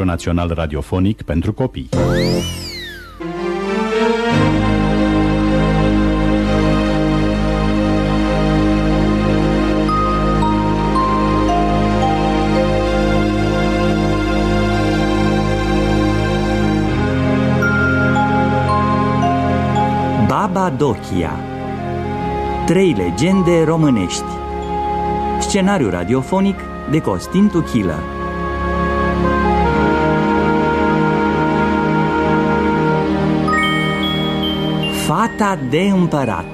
Teatru Național Radiofonic pentru copii. Capadocia Trei legende românești. Scenariu radiofonic de Costin Tuchilă Fata de împărat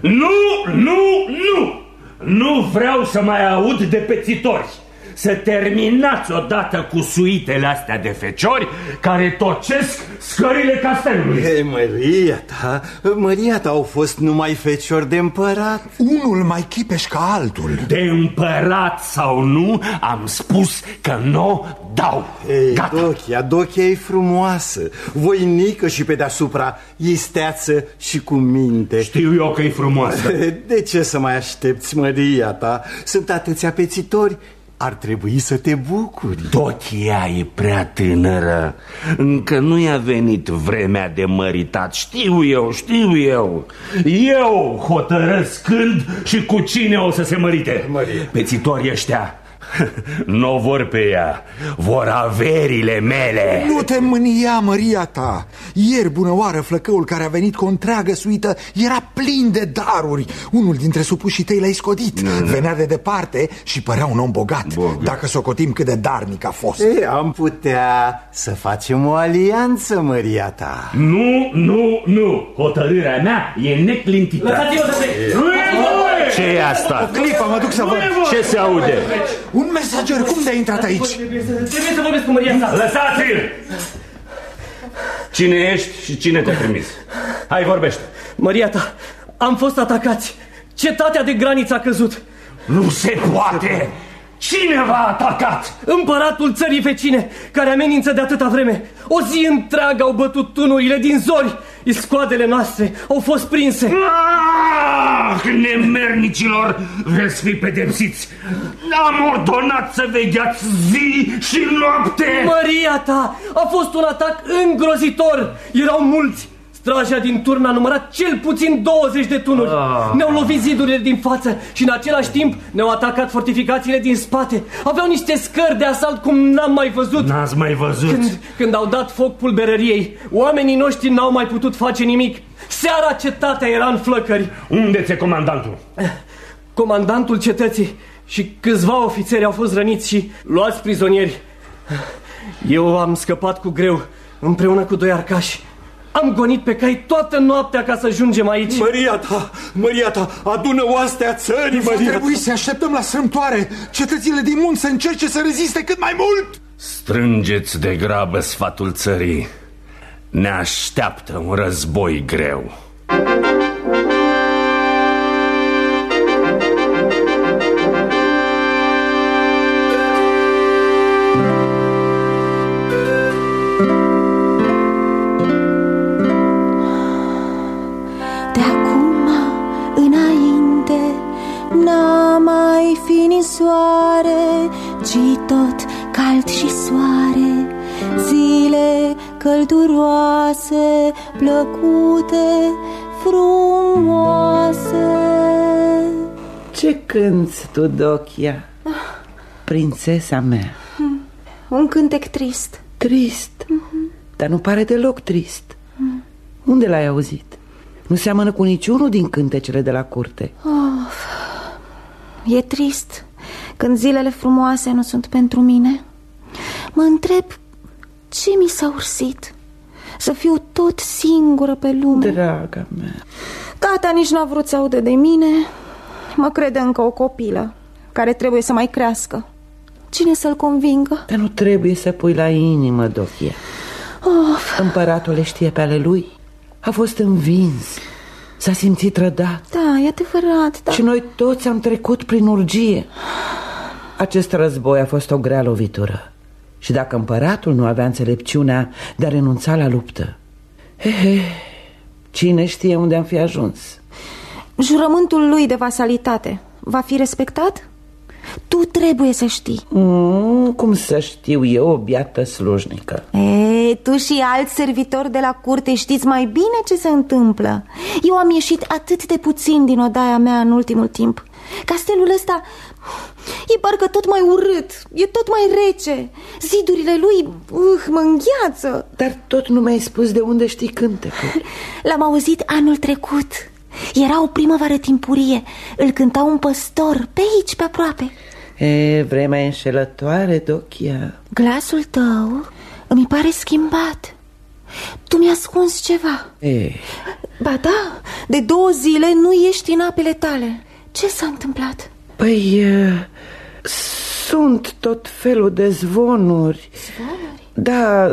Nu, nu, nu! Nu vreau să mai aud de pețitori! Să terminați odată cu suitele astea de feciori care tocesc scările castelului. Ei, Maria ta, Maria ta au fost numai feciori de împărat. Unul mai chipeș ca altul. De împărat sau nu, am spus că nu dau. Ei, Gata. Dochia, Dochia e frumoasă, voinică și pe deasupra isteață și cu minte. Știu eu că e frumoasă. De ce să mai aștepți, Maria ta? Sunt atâția pețitori ar trebui să te bucuri. Dochia e prea tânără. Încă nu i-a venit vremea de măritat. Știu eu, știu eu. Eu hotărăsc când și cu cine o să se mărite. Maria. Pețitorii ăștia nu vor pe ea. Vor averile mele. Nu te mânia, măria ta. Ieri, bună oară, flăcăul care a venit cu o întreagă suită Era plin de daruri. Unul dintre supușii tăi l-ai scodit Venea de departe și părea un om bogat. Bun. Dacă socotim cât de darnic a fost. Ei, Am putea să facem o alianță, Maria ta. Nu, nu, nu. Hotărârea mea e neclintită. Lăsați-mă să plec! Nu e voie! ce e asta? Clipa, mă duc să văd Ce se aude? Un mesager, cum de-ai intrat aici? Trebuie să, trebuie să vorbesc cu Maria ta. Lăsați-l! Cine ești și cine te-a trimis? Hai, vorbește Maria ta, am fost atacați. Cetatea de graniță a căzut. Nu se poate! Cine v-a atacat? Împăratul țării vecine, care amenință de atâta vreme. O zi întreagă au bătut tunurile din zori. Iscoadele noastre au fost prinse. Ah, nemernicilor, veți fi pedepsiți! Am ordonat să vegheați zi și noapte! Maria ta, a fost un atac îngrozitor. Erau mulți. Straja din turn a numărat cel puțin 20 de tunuri. Ah. Ne-au lovit zidurile din față și în același timp ne-au atacat fortificațiile din spate. Aveau niște scări de asalt cum n-am mai văzut. N-ați mai văzut? Când, când au dat foc pulberăriei, oamenii noștri n-au mai putut face nimic. Seara cetatea era în flăcări. Unde ți-e comandantul? Comandantul cetății și câțiva ofițeri au fost răniți și luați prizonieri. Eu am scăpat cu greu, împreună cu doi arcași. Am gonit pe cai toată noaptea ca să ajungem aici. Maria ta, Maria ta, adună oastea țării, Va Maria trebui ta. să așteptăm la strâmtoare Cetățile din munți să încerce să reziste cât mai mult Strângeți de grabă sfatul țării. Ne așteaptă un război greu. Soare Ci tot cald și soare Zile călduroase Plăcute, frumoase. Ce cânți tu, Dochia? Prințesa mea? Un cântec trist. Trist? Dar nu pare deloc trist. Unde l-ai auzit? Nu seamănă cu niciunul din cântecele de la curte. E trist când zilele frumoase nu sunt pentru mine. Mă întreb ce mi s-a ursit? Să fiu tot singură pe lume. Draga mea. Tata nici n-a vrut să audă de mine. Mă crede încă o copilă Care trebuie să mai crească. Cine să-l convingă? Dar nu trebuie să pui la inimă, Dochia Of, Împăratul le știe pe ale lui. A fost învins S-a simțit rădat. Da, e adevărat dar... Și noi toți am trecut prin urgie. Acest război a fost o grea lovitură. Și dacă împăratul nu avea înțelepciunea de a renunța la luptă Hehe, cine știe unde am fi ajuns? Jurământul lui de vasalitate va fi respectat? Tu trebuie să știi. Mm, Cum să știu? Eu, o biată slujnică. E, Tu și alți servitori de la curte știți mai bine ce se întâmplă. Eu am ieșit atât de puțin din odaia mea în ultimul timp. Castelul ăsta e parcă tot mai urât, e tot mai rece. Zidurile lui uh, mă îngheață. Dar tot nu mi-ai spus de unde știi cântecul. L-am auzit anul trecut era o primăvară timpurie. Îl cânta un păstor pe aici, pe aproape. E, vremea înșelătoare, Dochia. Glasul tău îmi pare schimbat. Tu mi-ai ascuns ceva. E. Ba da, de două zile nu ești în apele tale. Ce s-a întâmplat? Păi, e, sunt tot felul de zvonuri. Zvonuri? Da,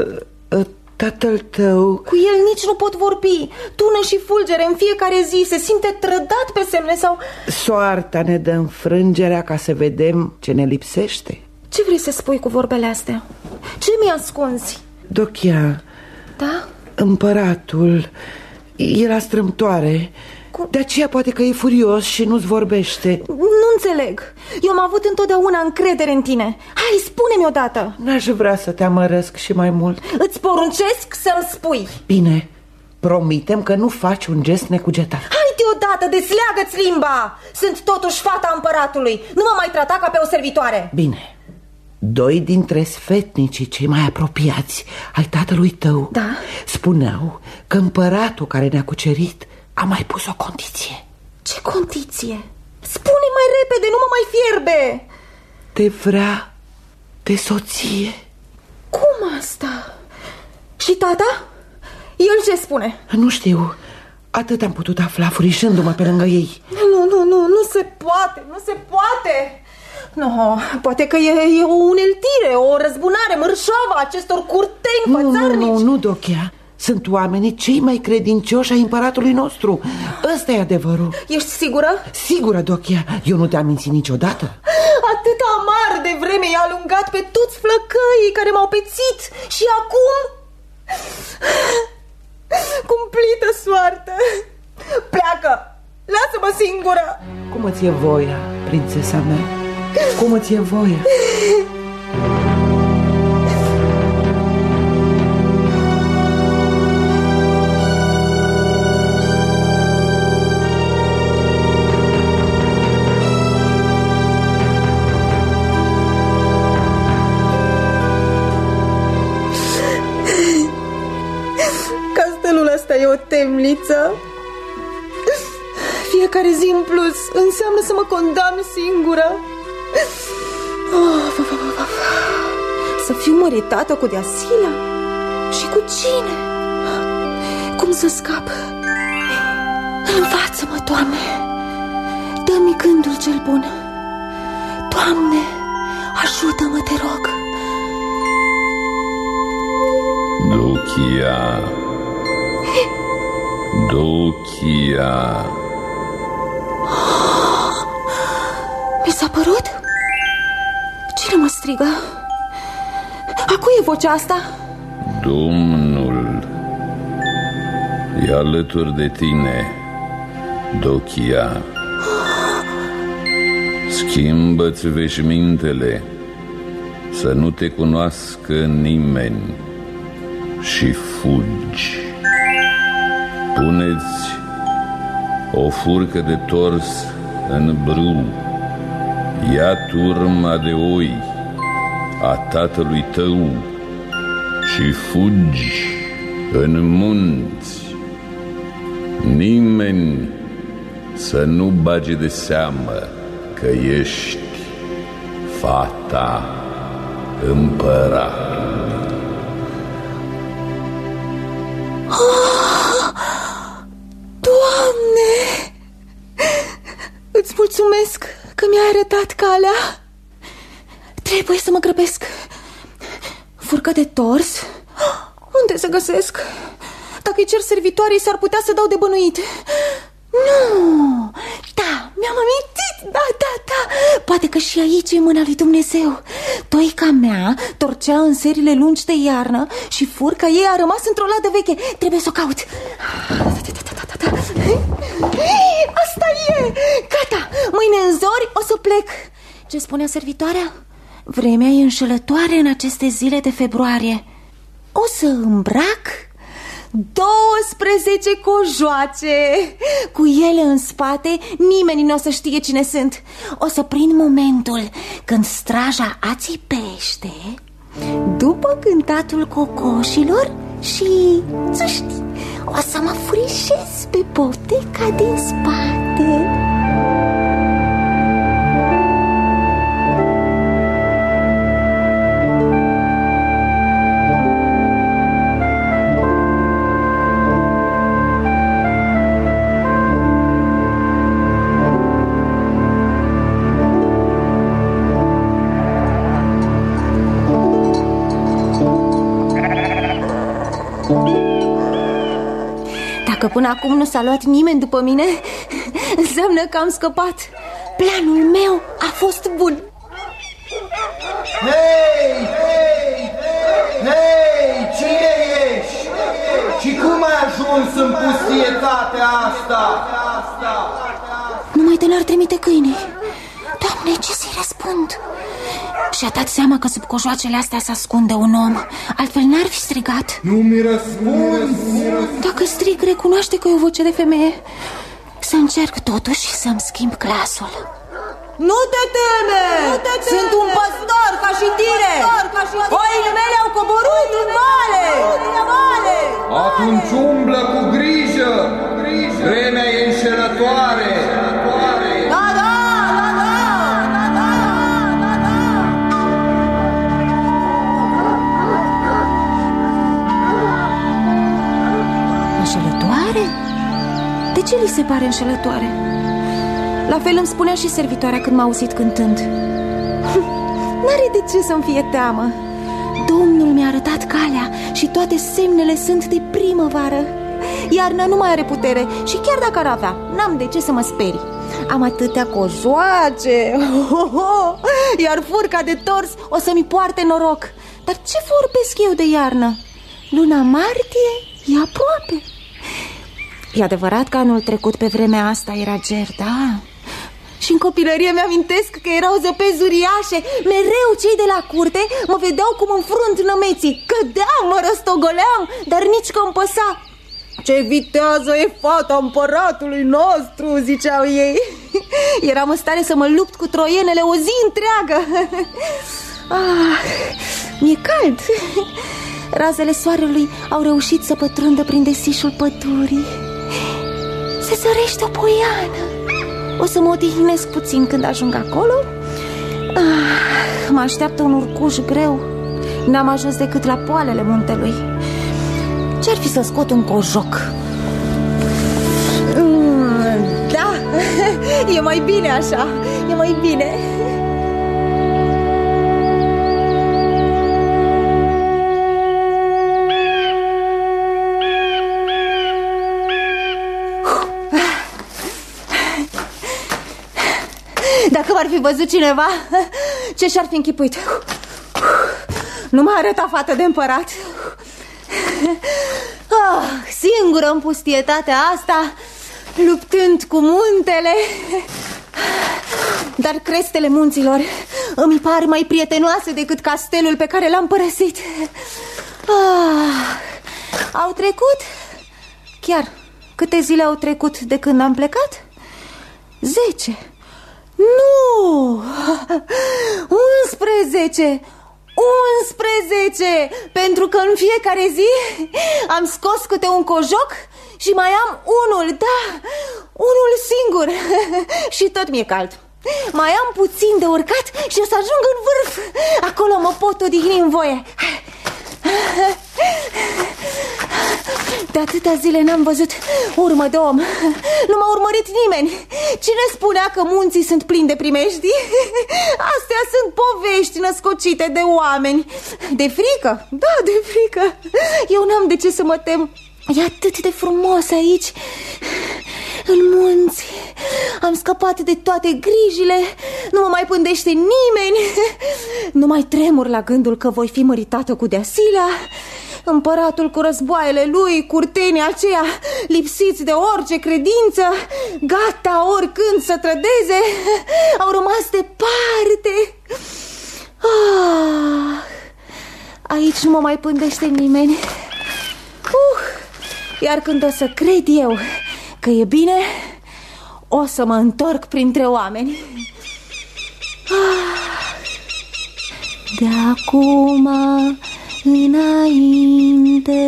Tatăl tău... Cu el nici nu pot vorbi Tună și fulgere în fiecare zi Se simte trădat pe semne sau... Soarta ne dă înfrângerea ca să vedem ce ne lipsește Ce vrei să spui cu vorbele astea? Ce mi ascunzi? Dochia Da? Împăratul era strâmtoare cum? De aceea poate că e furios și nu-ți vorbește. Nu înțeleg. Eu am avut întotdeauna încredere în tine. Hai, spune-mi odată. N-aș vrea să te amărăsc și mai mult. Îți poruncesc să-mi spui. Bine, promitem că nu faci un gest necugetat. Hai-te odată, desleagă-ți limba. Sunt totuși fata împăratului. Nu mă mai trata ca pe o servitoare. Bine. Doi dintre sfetnicii cei mai apropiați ai tatălui tău da? spuneau că împăratul care ne-a cucerit a mai pus o condiție Ce condiție? Spune mai repede, nu mă mai fierbe Te vrea de soție Cum asta? Și tata? El ce spune? Nu știu Atât am putut afla furișându-mă pe lângă ei Nu, nu, nu, nu se poate, nu se poate No, poate că e, e o uneltire, o răzbunare mărșoavă acestor curteni fățarnici Nu, nu, nu, Dochea sunt oamenii cei mai credincioși ai împăratului nostru. Ăsta e adevărul. Ești sigură? Sigură, Dochia, eu nu te-am mințit niciodată. Atât amar de vreme i-a alungat pe toți flăcăii care m-au pețit. Și acum... Cumplită soartă. Pleacă, lasă-mă singură. Cum îți e voia, prințesa mea? Cum îți e voia? Fiecare zi în plus. Înseamnă să mă condamn singură. Să fiu măritată cu Deasila? Și cu cine? Cum să scap? Învață-mă, Doamne. Dă-mi gândul cel bun. Doamne, ajută-mă, te rog. Duchia. Duchia Mi s-a părut? Cine mă strigă? A cui e vocea asta? Domnul E alături de tine Dochia Schimbă-ți veșmintele Să nu te cunoască nimeni Și fugi Puneți o furcă de tors în brâu, ia turma de oi a tatălui tău și fugi în munți. Nimeni să nu bage de seamă că ești fata împăratului. Trebuie să mă grăbesc Furcă de tors? Unde să găsesc? Dacă îi cer servitoarei, s-ar putea să dau de bănuit Nu! Da, mi-am amintit Da, da, da Poate că și aici e mâna lui Dumnezeu Toica mea torcea în serile lungi de iarnă Și furca ei a rămas într-o ladă veche Trebuie să o caut Asta e! Gata! Mâine în zori o să plec Ce spunea servitoarea? Vremea e înșelătoare în aceste zile de februarie. O să îmbrac 12 cojoace. Cu ele în spate nimeni nu o să știe cine sunt. O să prind momentul când straja ațipește După cântatul cocoșilor și, să știi, o să mă furișez pe poteca din spate până acum nu s-a luat nimeni după mine Înseamnă că am scăpat Planul meu a fost bun Hei, hei, hei, cine ești? Și cum ai ajuns în pustietatea asta? Numai de n-ar trimite câinii Doamne, ce să-i răspund? Și-a dat seama că sub cojoacele astea se ascunde un om. Altfel n-ar fi strigat. Nu-mi răspunzi! Dacă strig, recunoaște că e o voce de femeie. Să încerc totuși să-mi schimb glasul. Nu te teme! Nu te teme! Sunt un păstor ca și tine! Oile mele au coborât în vale! Atunci umblă cu grijă! Vremea e înșelătoare De ce li se pare înșelătoare? La fel îmi spunea și servitoarea când m-a auzit cântând. N-are de ce să-mi fie teamă. Domnul mi-a arătat calea și toate semnele sunt de primăvară. Iarna nu mai are putere și chiar dacă ar avea, n-am de ce să mă sperii Am atâtea cojoace Iar furca de tors o să-mi poarte noroc. Dar ce vorbesc eu de iarnă? Luna martie e aproape E adevărat că anul trecut pe vremea asta era ger, da? Și în copilărie mi-amintesc că erau zăpezi uriașe. Mereu cei de la curte mă vedeau cum înfrunt nămeții. Cădeam, mă răstogoleam, dar nici că îmi păsa. Ce vitează e fata împăratului nostru, ziceau ei. Eram în stare să mă lupt cu troienele o zi întreagă. Ah, Mi-e cald. Razele soarelui au reușit să pătrundă prin desișul pădurii Se zărește o poiană. O să mă odihnesc puțin când ajung acolo. Ah, Mă așteaptă un urcuș greu. N-am ajuns decât la poalele muntelui. Ce-ar fi să scot un cojoc? Mm, da, e mai bine așa E mai bine Dacă m-ar fi văzut cineva? Ce și-ar fi închipuit? Nu m-a arătat fată de împărat. Ah, Singură în pustietatea asta Luptând cu muntele. Dar crestele munților Îmi par mai prietenoase decât castelul pe care l-am părăsit. Ah, Au trecut? Chiar Câte zile au trecut de când am plecat? Zece nu! 11! 11! Pentru că în fiecare zi am scos câte un cojoc și mai am unul, da, unul singur Și tot mi-e cald Mai am puțin de urcat și o să ajung în vârf Acolo mă pot odihni în voie de atâtea zile n-am văzut urmă de om. Nu m-a urmărit nimeni. Cine spunea că munții sunt plini de primești? Astea sunt povești născocite de oameni. De frică? Da, de frică. Eu n-am de ce să mă tem. E atât de frumos aici. În munți. Am scăpat de toate grijile. Nu mă mai pândește nimeni. Nu mai tremur la gândul că voi fi măritată cu Deasila Împăratul cu războaiele lui, curtenii aceia lipsiți de orice credință, gata oricând să trădeze, au rămas departe. Ah, aici nu mă mai pândește nimeni. Uh, iar când o să cred eu că e bine, o să mă întorc printre oameni. Ah, de acum înainte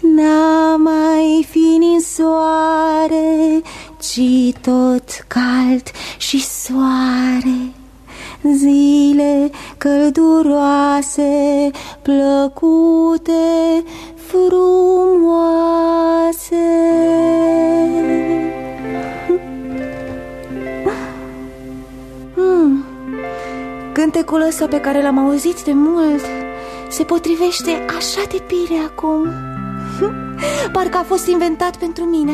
N-a mai fi nici soare, ci tot cald și soare. Zile călduroase, plăcute, frumoase Cântecul ăsta pe care l-am auzit de mult Se potrivește așa de bine acum? Parcă a fost inventat pentru mine.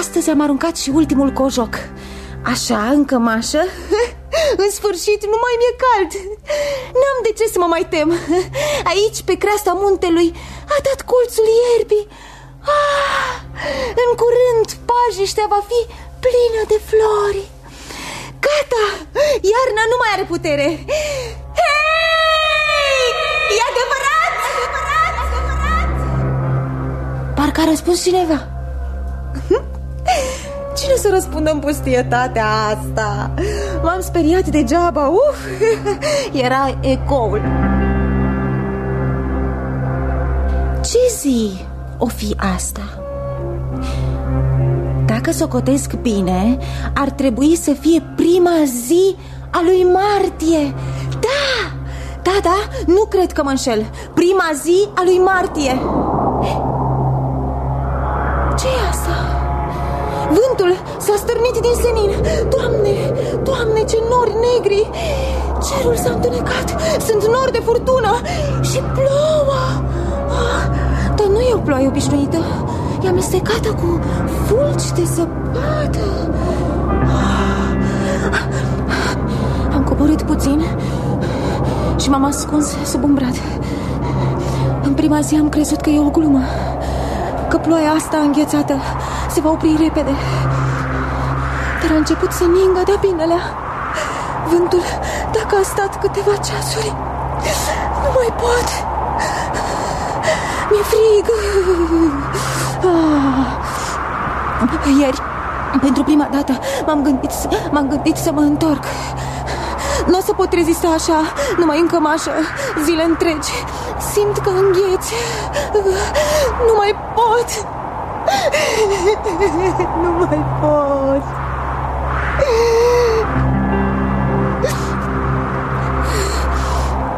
Astăzi am aruncat și ultimul cojoc. Așa, în cămașă În sfârșit, nu mai mi-e cald. N-am de ce să mă mai tem. Aici, pe creasta muntelui A dat colțul ierbii. Ah, În curând, pajiștea va fi plină de flori Gata! Iarna nu mai are putere Hei! E adevărat? adevărat? adevărat? Parcă a răspuns cineva Cine să răspundă în pustietatea asta? M-am speriat degeaba, uf! Era ecoul Ce zi o fi asta? Dacă socotesc bine, ar trebui să fie prima zi a lui martie. Da! Da, da, nu cred că mă înșel. Prima zi a lui martie. Ce e asta? Vântul s-a stârnit din senin. Doamne, Doamne, ce nori negri. Cerul s-a întunecat. Sunt nori de furtună. Și plouă ah, Dar nu e o ploaie obișnuită E amestecată cu fulgi de zăpadă. Ah, Am coborât puțin Și m-am ascuns sub un brad. În prima zi am crezut că e o glumă Că ploaia asta înghețată se va opri repede. Dar a început să ningă de binelea. Vântul, dacă a stat câteva ceasuri Nu mai pot. Mi-e frig. ah. Ieri, pentru prima dată, m-am gândit, m-am gândit să mă întorc. Nu o să pot rezista așa, numai în cămașă, zile întregi. Simt că îngheț. Nu mai pot. Nu mai pot.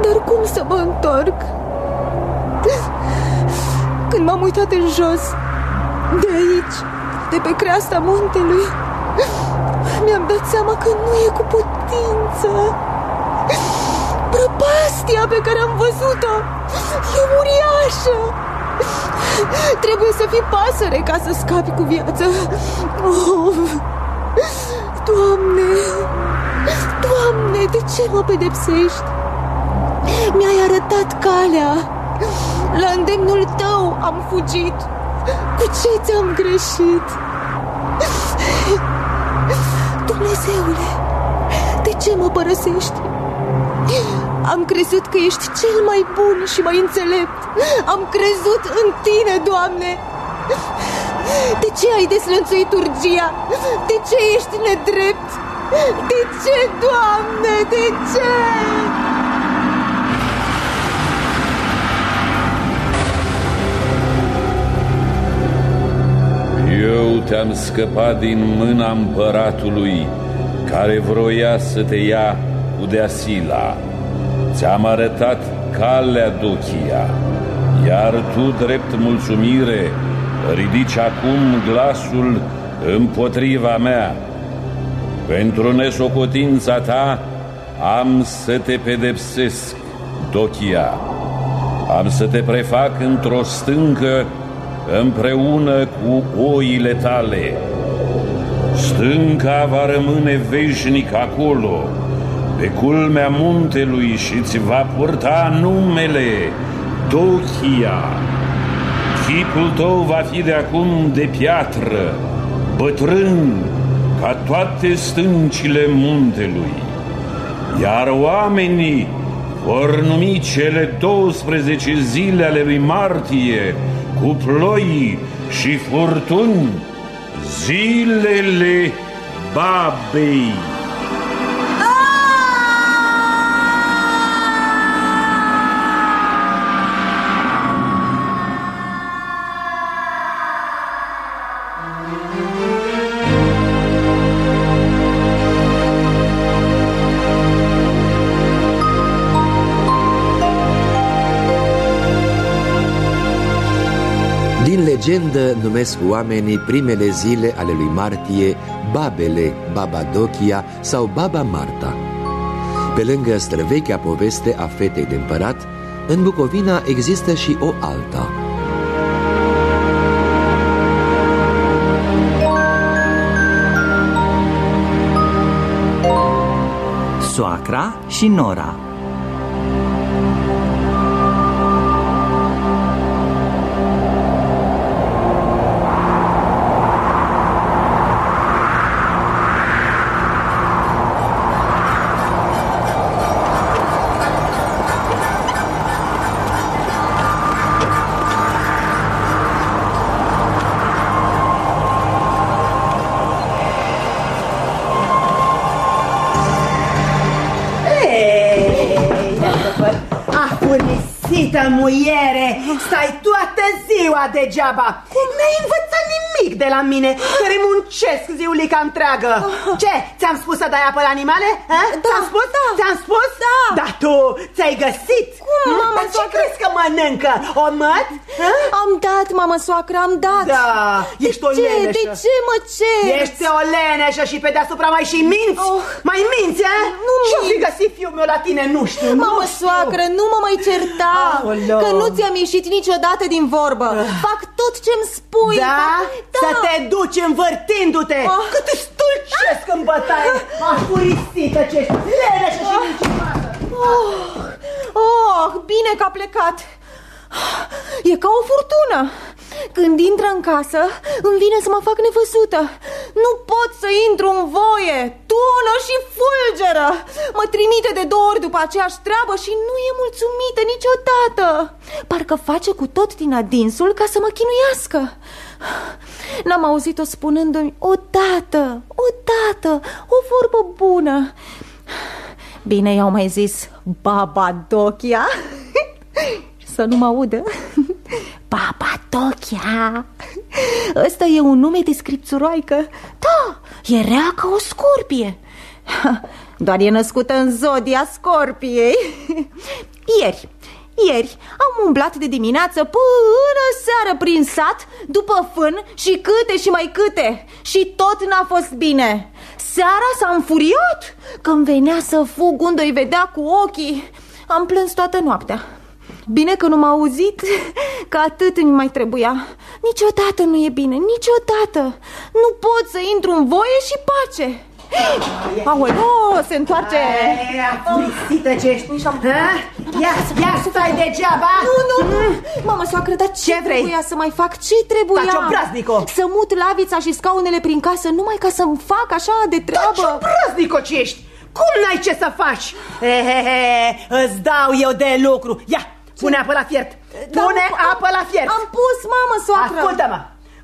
Dar cum să mă întorc? Când m-am uitat în jos De aici De pe creasta muntelui Mi-am dat seama că nu e cu putință. Prăpastia pe care am văzut-o E uriașă. Trebuie să fii pasăre ca să scapi cu viață. Oh, Doamne Doamne, de ce mă pedepsești? Mi-ai arătat calea. La îndemnul tău am fugit Cu ce ți-am greșit? Dumnezeule, de ce mă părăsești? Am crezut că ești cel mai bun și mai înțelept Am crezut în tine, Doamne De ce ai deslănțuit urgia? De ce ești nedrept? De ce, Doamne, de ce? Eu te-am scăpat din mâna împăratului care vroia să te ia cu Deasila. Ți-am arătat calea Dochia, iar tu, drept mulțumire, ridici acum glasul împotriva mea. Pentru nesocotința ta am să te pedepsesc, Dochia. Am să te prefac într-o stâncă împreună cu oile tale. Stânca va rămâne veșnic acolo, pe culmea muntelui și îți va purta numele Dochia. Chipul tău va fi de acum de piatră, bătrân, ca toate stâncile muntelui. Iar oamenii vor numi cele 12 zile ale lui martie cu ploi și furtuni zilele babei. Legendă numesc oamenii primele zile ale lui martie Babele, Baba Dochia sau Baba Marta. Pe lângă străvechea poveste a fetei de împărat, în Bucovina există și o alta. Soacra și Nora muiere, stai toată ziua degeaba Cum? N-ai învățat nimic de la mine, care muncesc ziulica întreagă Ce, ți-am spus să dai apă la animale? Da, ți-am spus? Da. Ți-am spus? Da Dar tu ți-ai găsit? Cum, mama, Dar ce crezi că mănâncă? O măt? Ha? Am dat, mamă soacră, am dat Da, ești o ce? leneșă De ce mă ce? Ești o leneșă și pe deasupra mai și minți? Oh. Mai minți, eh? Nu Și-o fi mint. găsit fiul meu la tine, nu știu, nu Mamă știu. soacră, nu mă mai certa Aoleu. Că nu ți-am ieșit niciodată din vorbă Fac tot ce-mi spui Da? fac... Să te duci învârtindu-te Ah. Cât îți stulcesc în bătaie. Afurisită ce ești Leneșă și mincinoasă Oh, oh, bine că a plecat. E ca o furtună. Când intră în casă Îmi vine să mă fac nevăzută. Nu pot să intru în voie. Tună și fulgeră. Mă trimite de două ori după aceeași treabă Și nu e mulțumită niciodată. Parcă face cu tot din adinsul Ca să mă chinuiască N-am auzit-o spunându-mi Odată, odată O vorbă bună. Bine, i-au mai zis Baba Dochia. Să nu mă audă. Baba Dochia. Ăsta e un nume de scripțuroaică Da, e rea ca o scorpie. Doar e născută în zodia scorpiei. Ieri, ieri am umblat de dimineață până seară prin sat După fân și câte și mai câte. Și tot n-a fost bine. Seara s-a înfuriat Când venea să fug unde îi vedea cu ochii. Am plâns toată noaptea. Bine că nu m-a auzit Că atât îmi mai trebuia. Niciodată nu e bine, niciodată. Nu pot să intru în voie și pace Aoleo, se întoarce. E, Afurisită ce ești. Ha? Ia, ia, stai degeaba. Nu, nu, nu. Mamă, soacră, dar ce, Ce vrei? trebuia să mai fac? Ce trebuia? Taci, obraznico! Să mut lavița și scaunele prin casă Numai ca să-mi fac așa de treabă. Ce brăznico ce ești? Cum n-ai ce să faci? He, he, he, îți dau eu de lucru. Ia, pune apă la fiert. Da, Pune am- apă la fiert. Am pus, mamă, soacră. Ascultă-mă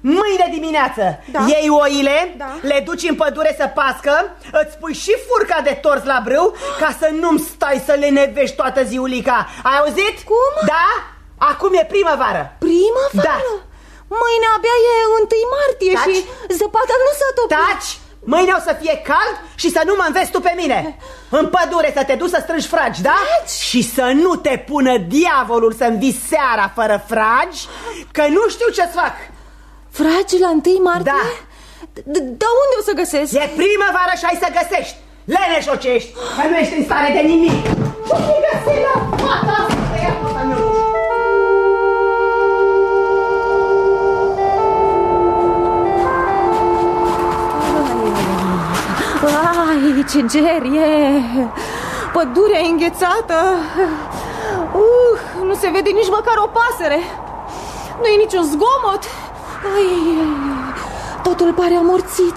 Mâine dimineață Da. iei oile, Da. le duci în pădure să pască, îți pui și furca de tors la brâu ca să nu-mi stai să le nevești toată ziulica. Ai auzit? Cum? Da? Acum e primăvară. Primăvară? Da. Mâine abia e 1 martie Taci. și zăpada nu s-a topit Taci! Mâine o să fie cald și să nu mă înveți tu pe mine În pădure să te duci să strângi fragi, da? Fragi? Și să nu te pună diavolul să-mi vii seara fără fragi Că nu știu ce-ți fac Fragi la 1 martie? Da. Dar unde o să găsesc? E primăvară și ai să găsești. Leneșo ce ești, nu ești în stare de nimic. Ce găsi la fata asta de Ai, ce ger e! Pădurea e înghețată! Uh, nu se vede nici măcar o pasăre! Nu e niciun zgomot! Ai, Totul pare amorțit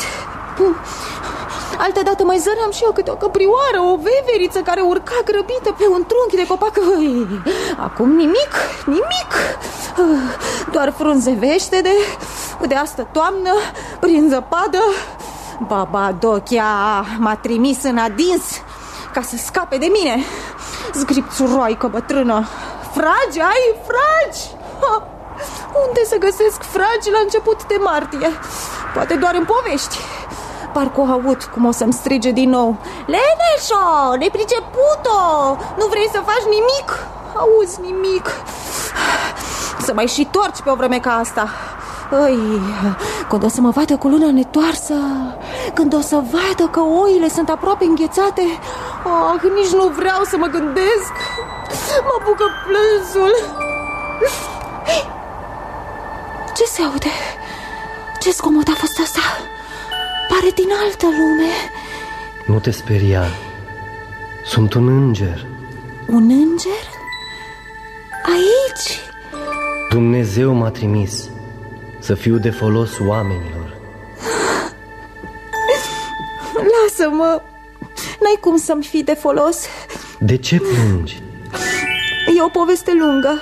Altă dată mai zăream și eu câte o căprioară, o veveriță care urca grăbită pe un trunchi de copac. Ui, acum nimic, nimic. Doar frunze veștede de astă toamnă, prin zăpadă. Baba Dochia m-a trimis în adins ca să scape de mine. Zgripțuroaică bătrână. Fragi, ai fragi! Ha! Unde să găsesc fragi la început de martie? Poate doar în povești. Parcă o aud cum o să-mi strige din nou Leneșo, nepriceputo, nu vrei să faci nimic? Auzi nimic Să mai și torci pe o vreme ca asta Ăi, când o să mă vadă cu luna netoarsă Când o să vadă că oile sunt aproape înghețate Oh, nici nu vreau să mă gândesc Mă apucă plânsul Ce se aude? Ce scomot a fost asta? Pare din altă lume Nu te speria Sunt un înger Un înger? Aici? Dumnezeu m-a trimis Să fiu de folos oamenilor Lasă-mă N-ai cum să-mi fii de folos De ce plângi? E o poveste lungă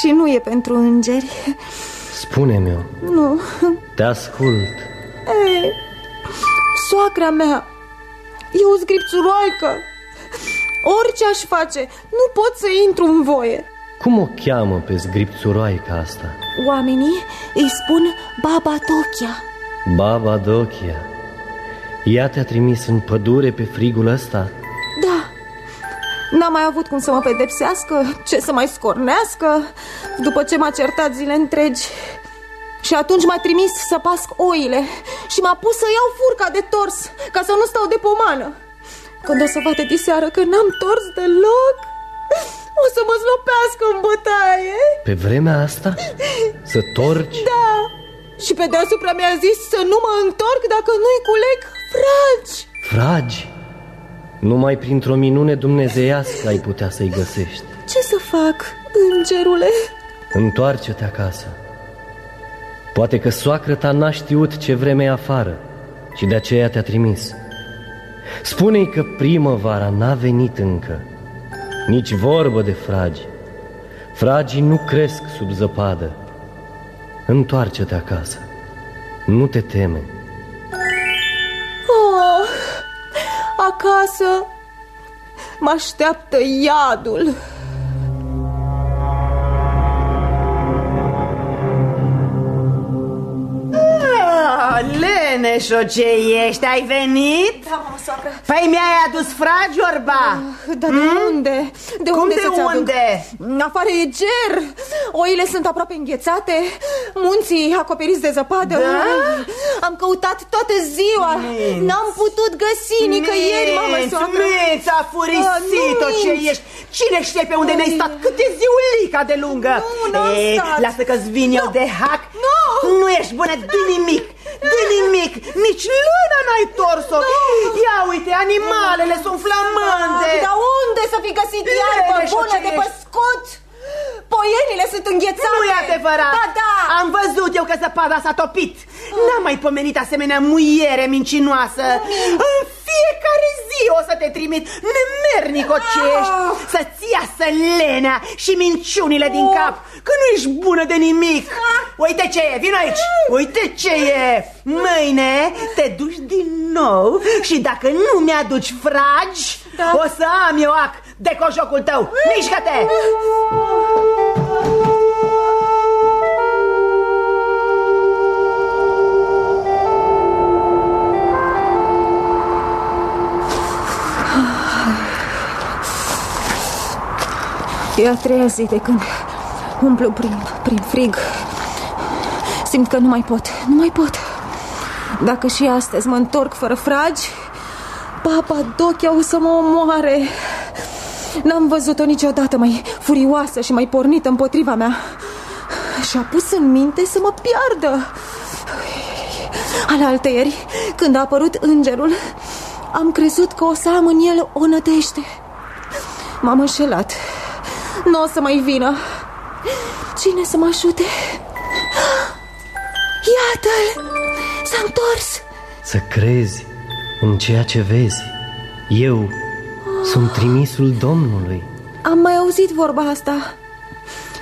Și nu e pentru îngeri Spune-mi-o. Nu. Te ascult. Ei, soacra mea E o zgripțuroaică Orice aș face Nu pot să intru în voie. Cum o cheamă pe zgripțuroaica asta? Oamenii îi spun Baba Tochia Baba Dochia Ea te-a trimis în pădure pe frigul ăsta? Da. N-am mai avut cum să mă pedepsească Ce să mai scornească După ce m-a certat zile întregi și atunci m-a trimis să pasc oile Și m-a pus să iau furca de tors Ca să nu stau de pomană Când o să vadă diseară că n-am tors deloc O să mă zlopească în bătaie Pe vremea asta? Să torci? Da Și pe deasupra mi-a zis să nu mă întorc dacă nu-i culeg fragi Fragi? Numai printr-o minune dumnezeiască ai putea să-i găsești Ce să fac, îngerule? Întoarce-te acasă Poate că soacră ta n-a știut ce vreme e afară și de aceea te-a trimis. Spune-i că primăvara n-a venit încă, nici vorbă de fragi. Fragii nu cresc sub zăpadă. Întoarce-te acasă, nu te teme. Oh, acasă mă așteaptă iadul. Leneșo, ce ești? Ai venit? Da, mama soacră Păi mi-ai adus fragi, orba? Uh, dar de hmm? unde? De Cum unde de unde? Aduc? Afară e ger Oile sunt aproape înghețate Munții acoperiți de zăpadă da? Am căutat toată ziua N-am putut găsi nicăieri, mamă soacră Minț, a furisit-o uh, ce ești Cine știe pe unde ne-ai stat? Câte ziulica de lungă Nu, n-am e, stat Lasă că-ți vin eu no. de hac Nu Nu ești bună de nimic de nimic, nici luna n-ai tors-o no. Ia uite, animalele sunt flamante Dar unde să fi găsit iarbă bună de păscut? Poienile sunt înghețate. Nu e adevărat. Da, da. Am văzut eu că zăpada s-a topit. N-am mai pomenit asemenea muiere mincinoasă. În fiecare zi o să te trimit Nemernic o ce ești Să-ți iasă lenea și minciunile din cap Că nu ești bună de nimic. Uite ce e, vino aici. Uite ce e. Mâine te duci din nou Și dacă nu mi-aduci fragi da. O să am eu ac de coșocul tău. Mișcă-te! E a treia zi de când umplu prin, prin frig. Simt că nu mai pot, nu mai pot. Dacă și astăzi mă întorc fără fragi Papa Dochia o să mă omoare. N-am văzut-o niciodată mai furioasă și mai pornită împotriva mea. Și-a pus în minte să mă piardă. Alaltăieri, când a apărut îngerul Am crezut că o să am în el o nădejde. M-am înșelat Nu o să mai vină Cine să mă ajute? Iată-l! S-a întors Să crezi în ceea ce vezi Eu sunt trimisul Domnului Am mai auzit vorba asta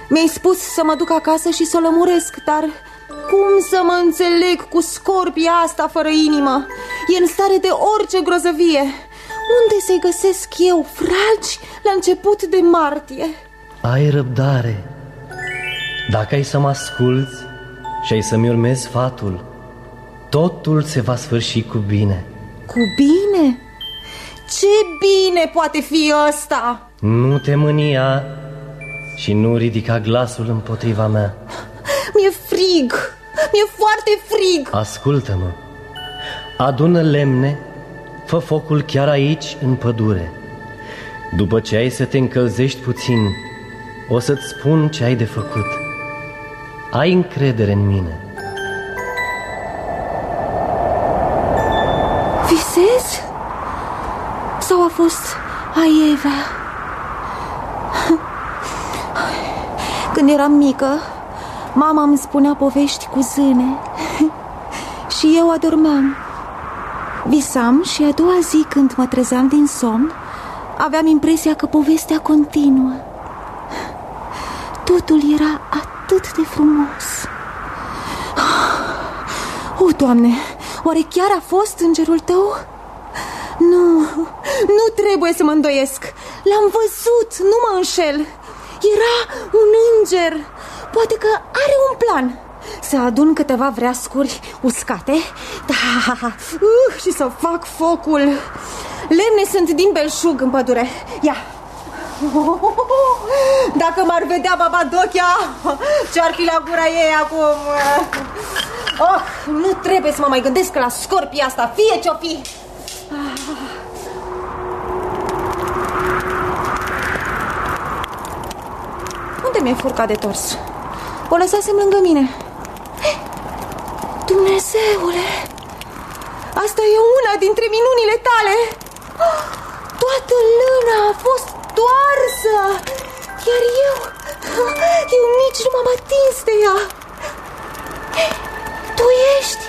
Mi-ai spus să mă duc acasă și să o lămuresc Dar cum să mă înțeleg cu scorpia asta fără inimă? E în stare de orice grozăvie Unde să-i găsesc eu, fragi, la început de martie? Ai răbdare. Dacă ai să mă asculți și ai să-mi urmezi sfatul Totul se va sfârși cu bine. Cu bine? Ce bine poate fi ăsta? Nu te mânia și nu ridica glasul împotriva mea. Mi-e frig, mi-e foarte frig. Ascultă-mă. Adună lemne, fă focul chiar aici, în pădure. După ce ai să te încălzești puțin O să-ți spun ce ai de făcut. Ai încredere în mine. Visez? Sau a fost Aieva? Când eram mică, mama îmi spunea povești cu zâne. Și eu adormeam. Visam și a doua zi când mă trezeam din somn Aveam impresia că povestea continuă Totul era atât de frumos. O, Doamne, oare chiar a fost îngerul tău? Nu, nu trebuie să mă îndoiesc. L-am văzut, nu mă înșel. Era un înger. Poate că are un plan. Să adun câteva vreascuri uscate. Da, uh, și să fac focul. Lemne sunt din belșug în pădure. Ia, dacă m-ar vedea baba Dochia, ce-ar fi la gura ei acum? Oh, nu trebuie să mă mai gândesc la scorpia asta, fie ce-o fi. Unde mi-ai furcat de tors? O lăsasem lângă mine. Dumnezeule! Asta e una dintre minunile tale! Toată lâna a fost toarsă! Iar eu, eu nici nu m-am atins de ea! Tu ești?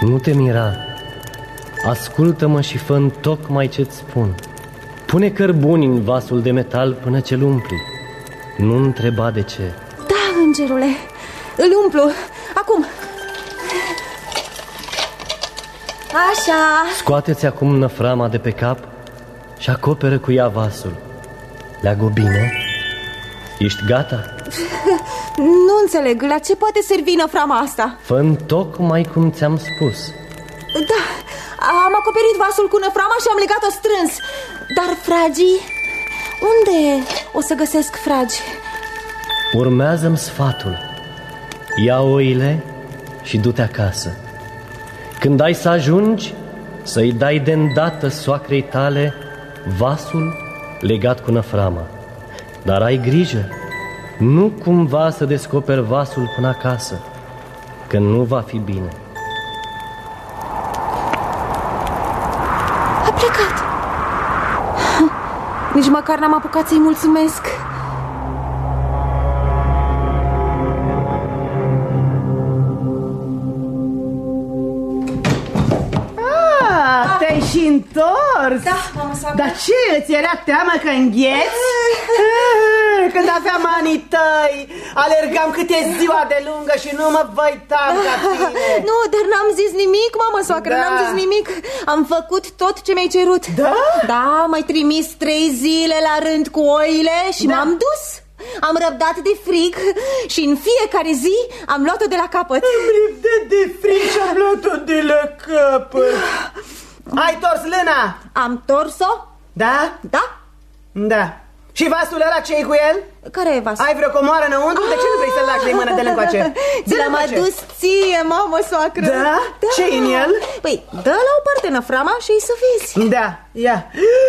Nu te mira. Ascultă-mă și fă tocmai ce-ți spun. Pune cărbuni în vasul de metal până ce-l umpli. Nu întreba de ce. Da, îngerule, îl umplu. Acum. Așa. Scoateți acum năframa de pe cap și acoperă cu ea vasul Leagă bine Ești gata? Nu înțeleg, la ce poate servi năframa asta? fă tocmai cum ți-am spus Da, am acoperit vasul cu năframa și am legat-o strâns Dar fragii? Unde o să găsesc fragi? Urmează-mi sfatul Ia oile și du-te acasă Când ai să ajungi, să-i dai de îndată soacrei tale vasul legat cu năframa. Dar ai grijă, nu cumva să descoperi vasul până acasă Că nu va fi bine. A plecat. Nici măcar n-am apucat să-i mulțumesc întors? Da, mama soacră. Dar ce, îți era teamă că îngheți? Ah, Când aveam anii tăi, alergam câte ziua de lungă și nu mă văitam ca tine Nu, dar n-am zis nimic, mamă soacră, Da. n-am zis nimic Am făcut tot ce mi-ai cerut Da? Da, m-ai trimis trei zile la rând cu oile și Da. m-am dus Am răbdat de frig și în fiecare zi am luat-o de la capăt Am răbdat de fric și am luat-o de la capăt Ai tors lâna? Am tors-o? Da? Da? Da Și vasul ăla ce cu el? Care e vasul? Ai vreo comoară înăuntru? De ce nu vrei să-l lași de mână de încoace? Ți l-am adus ție, mamă soacră Da? Ce-i în el? Păi, dă la o parte năframa și să vezi Da, ia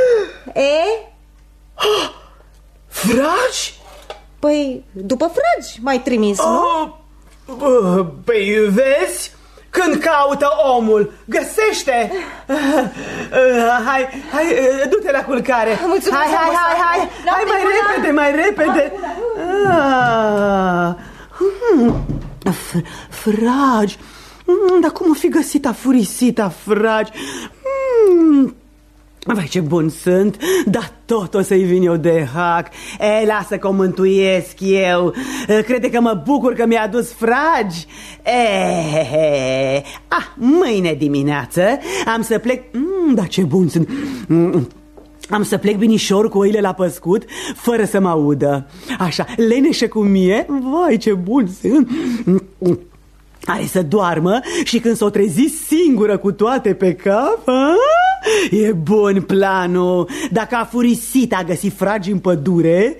E? Fragi? Păi, după fragi m-ai trimis, nu? Oh, bă, Păi vezi? Când caută omul, găsește! Hai, hai, du-te la culcare! Mulțumesc, hai, hai, hai, hai, hai, mai repede, mai repede! Ah. Hmm. F- Fragi! Mm, Dar cum o fi găsit afurisita, fragi? Mm. Vai, ce bun sunt, dar tot o să-i vin eu de hac E, lasă că o mântuiesc eu Crede că mă bucur că mi-a adus fragi? E, ah, mâine dimineață am să plec mm, Dar ce bun sunt mm. Am să plec binișor cu oile la păscut Fără să mă audă Așa, leneșe cu mie Vai, ce bun sunt are să doarmă și când s-o trezi singură cu toate pe cap a? E bun planul Dacă a furisit a găsit fragi în pădure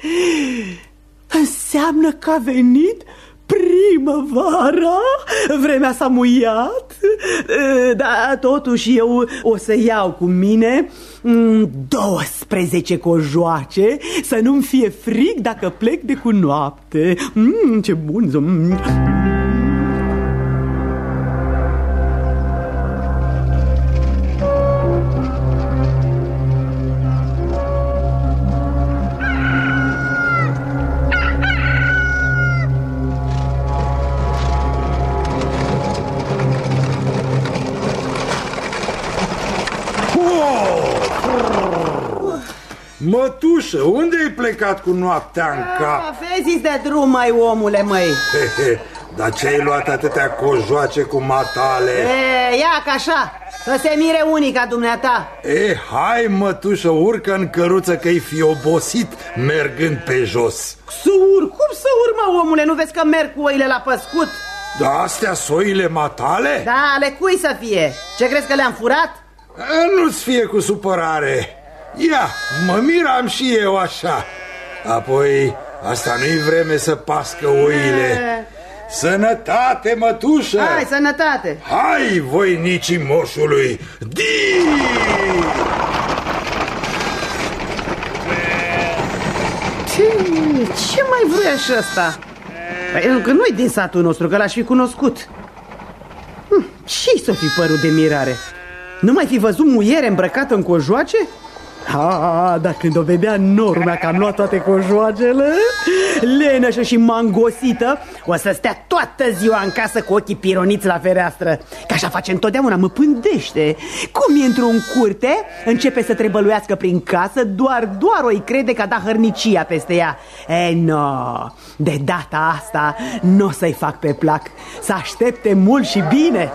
Înseamnă că a venit primăvara Vremea s-a muiat Dar totuși eu o să iau cu mine 12 cojoace Să nu-mi fie frig dacă plec de cu noapte mm, Ce bun mm. Mătușă, unde ai plecat cu noaptea în cap? Vezi de drum, mai omule, măi Dar ce ai luat atâtea cojoace cu matale? E, ia ca așa, să se mire unii ca dumneata E, hai mătușă, urcă în căruță că-i fi obosit mergând pe jos Să ur, cum să urmă, omule, nu vezi că merg cu oile la păscut? Da, astea soile matale? Da, ale cui să fie? Ce crezi că le-am furat? Nu-ți fie cu supărare Ia, mă miram și eu așa Apoi, asta nu-i vreme să pască oile Sănătate, mătușă! Hai, sănătate! Hai, voinicii moșului! Di! Ce, ce mai vrea și ăsta? Păi, că nu-i din satul nostru, că l-aș fi cunoscut hm, Ce-i să fi părut de mirare? Nu mai fi văzut muiere îmbrăcată în cojoace? Ha, dar când o vedea norma că am luat toate cojoagele Leneșă și mangosită O să stea toată ziua în casă cu ochii pironiți la fereastră. Că așa face întotdeauna, mă pândește. Cum intru în curte, începe să trebăluiască prin casă Doar, doar o-i crede că a dat hărnicia peste ea. E, no, de data asta nu o să-i fac pe plac. Să aștepte mult și bine.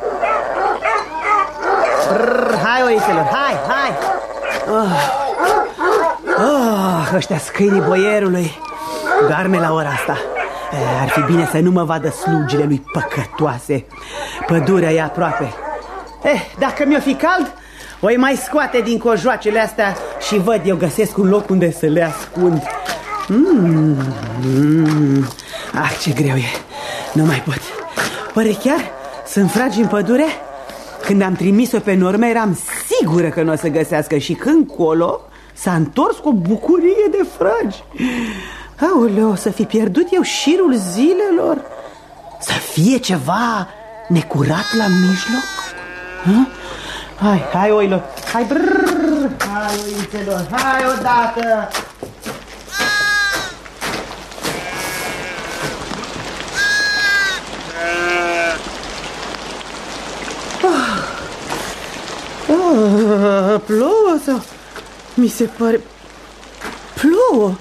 Brr, Hai, oițelor, hai, hai Oh. Oh, ăștia scâinii boierului Doarme la ora asta Ar fi bine să nu mă vadă slugile lui păcătoase Pădurea e aproape Eh, dacă mi-o fi cald o mai scoate din cojoacele astea Și văd, eu găsesc un loc unde să le ascund mm, mm. Ah, ce greu e Nu mai pot Pare chiar sunt fragi în pădure? Când am trimis-o pe norme eram sigură că nu o să găsească Și când colo S-a întors cu o bucurie de fragi. Aoleo, să fi pierdut eu șirul zilelor. Să fie ceva necurat la mijloc? Ha? Hai, hai oilor, hai brrr, hai oițelor, hai odată Ah, plouă sau... Mi se pare... Plouă!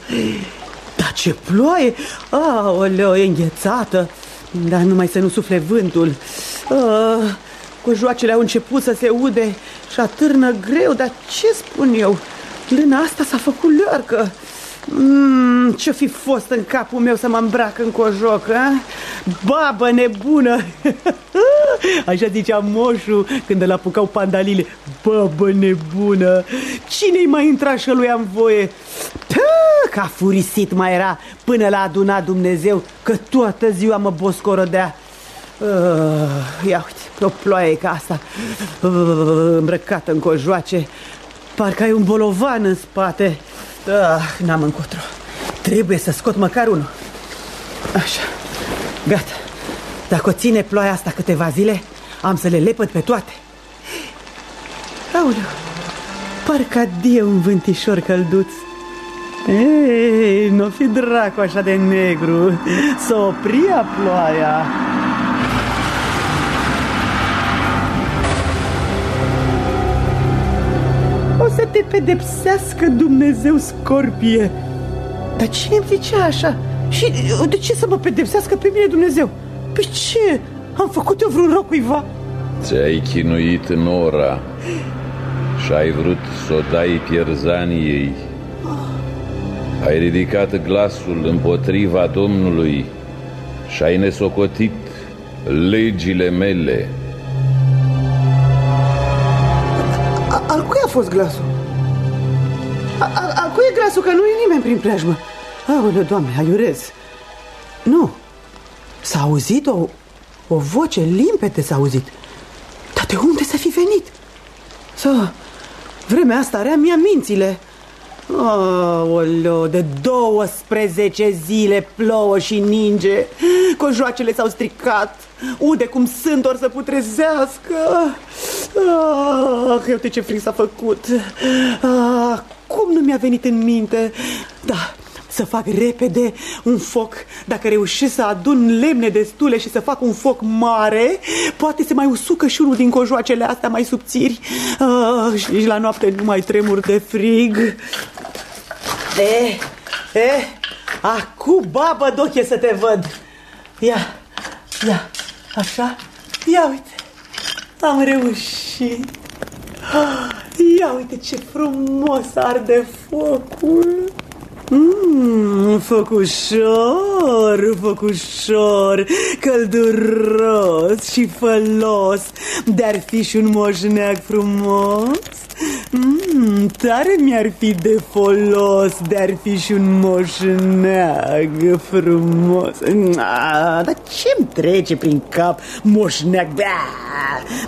Dar ce ploaie! Aoleo, e înghețată! Dar numai să nu sufle vântul. Ah, cojoacele au început să se ude și atârnă greu, dar ce spun eu? Lâna asta s-a făcut learcă. Mm, ce-o fi fost în capul meu să mă îmbrac în cojoc, a? Babă nebună! Așa zicea moșul când îl apucau pandalile Babă nebună! Cine-i mai intra și lui am voie? Pă, ca furisit mai era până l-a adunat Dumnezeu Că toată ziua mă boscorodea uh, Ia uite, o ploaie ca asta uh, Îmbrăcată în cojoace Parcă ai un bolovan în spate uh, N-am încotro. Trebuie să scot măcar unul. Așa, gata. Dacă o ține ploaia asta câteva zile, Am să le lepăd pe toate. Aoleu. Parcă adie un vântișor călduț. Ei, nu fi dracu așa de negru. Să opria ploaia pedepsească Dumnezeu scorpie Dar cine îmi zicea așa? Și de ce să mă pedepsească pe mine Dumnezeu? Pe ce? Am făcut eu vreun rău cuiva? Ți-ai chinuit în ora și ai vrut să o dai pierzaniei. Ai ridicat glasul împotriva Domnului și ai nesocotit legile mele. A, al cui a fost glasul? A, a, al cui e glasul? Că nu e nimeni prin preajmă. Aoleu, Doamne, aiurez. Nu. S-a auzit o, o voce limpede s-a auzit. Dar de unde să fi venit? Să... Vremea asta rea mi mințile. Aoleu, de 12 zile plouă și ninge Cojoacele s-au stricat Ude cum sunt or să putrezească ah, Uite ce frig s-a făcut ah, Cum nu mi-a venit în minte? Da, să fac repede un foc. Dacă reușesc să adun lemne destule și să fac un foc mare Poate se mai usucă și unul din cojoacele astea mai subțiri. Ah, Și nici la noapte nu mai tremur de frig. Eh, eh, acum babă doche să te văd. Ia, ia, așa, ia uite Am reușit Ia uite ce frumos arde focul Mmm, foc ușor, foc ușor, călduros și fălos. De-ar fi și un moșneag frumos? Mmm, tare mi-ar fi de folos. De-ar fi și un moșneag frumos. A, Dar ce-mi trece prin cap moșneag? Bea,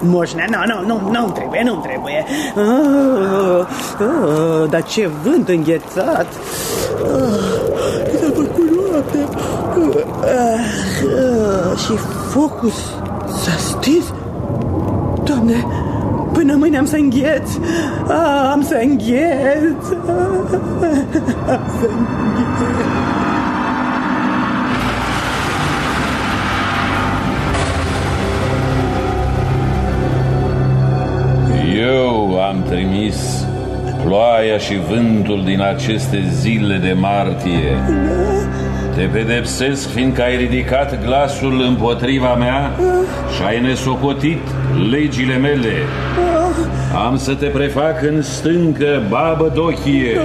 moșneag, nu, nu, nu, nu trebuie, nu trebuie. A, a, Dar ce vânt înghețat. S-a făcut noapte. Și focul s-a stins. Doamne, până mâine am să îngheț. Am să îngheț Am să îngheț. Eu am trimis ploaia și vântul din aceste zile de martie. Te pedepsesc fiindcă ai ridicat glasul împotriva mea și ai nesocotit legile mele. Am să te prefac în stâncă, babă dochie,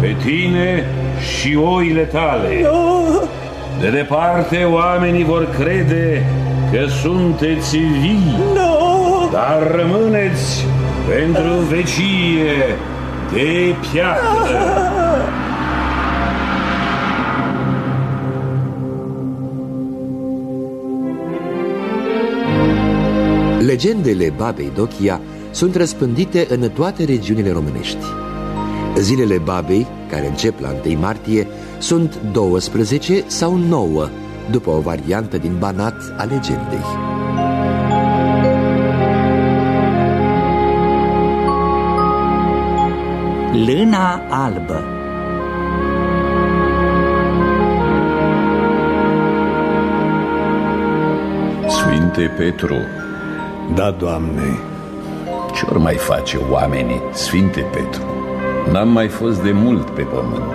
pe tine și oile tale. De departe oamenii vor crede că sunteți vii, dar rămâneți pentru vecie de piatră. Legendele babei Dochia sunt răspândite în toate regiunile românești. Zilele babei, care încep la 1 martie, sunt 12 sau 9, după o variantă din Banat a legendei. Lâna albă Sfinte Petru, Da, Doamne, ce ori mai face oamenii, Sfinte Petru? N-am mai fost de mult pe pământ.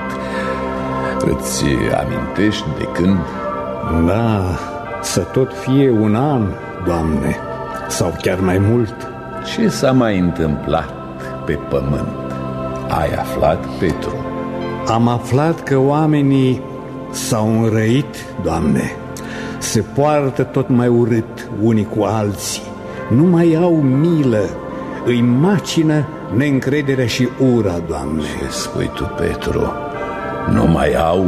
Îți amintești de când? da, să tot fie un an, Doamne, sau chiar mai mult. Ce s-a mai întâmplat pe pământ? Ai aflat, Petru? Am aflat că oamenii s-au înrăit, Doamne. Se poartă tot mai urât unii cu alții. Nu mai au milă. Îi macină neîncrederea și ura, Doamne. Ce spui tu, Petru? Nu mai au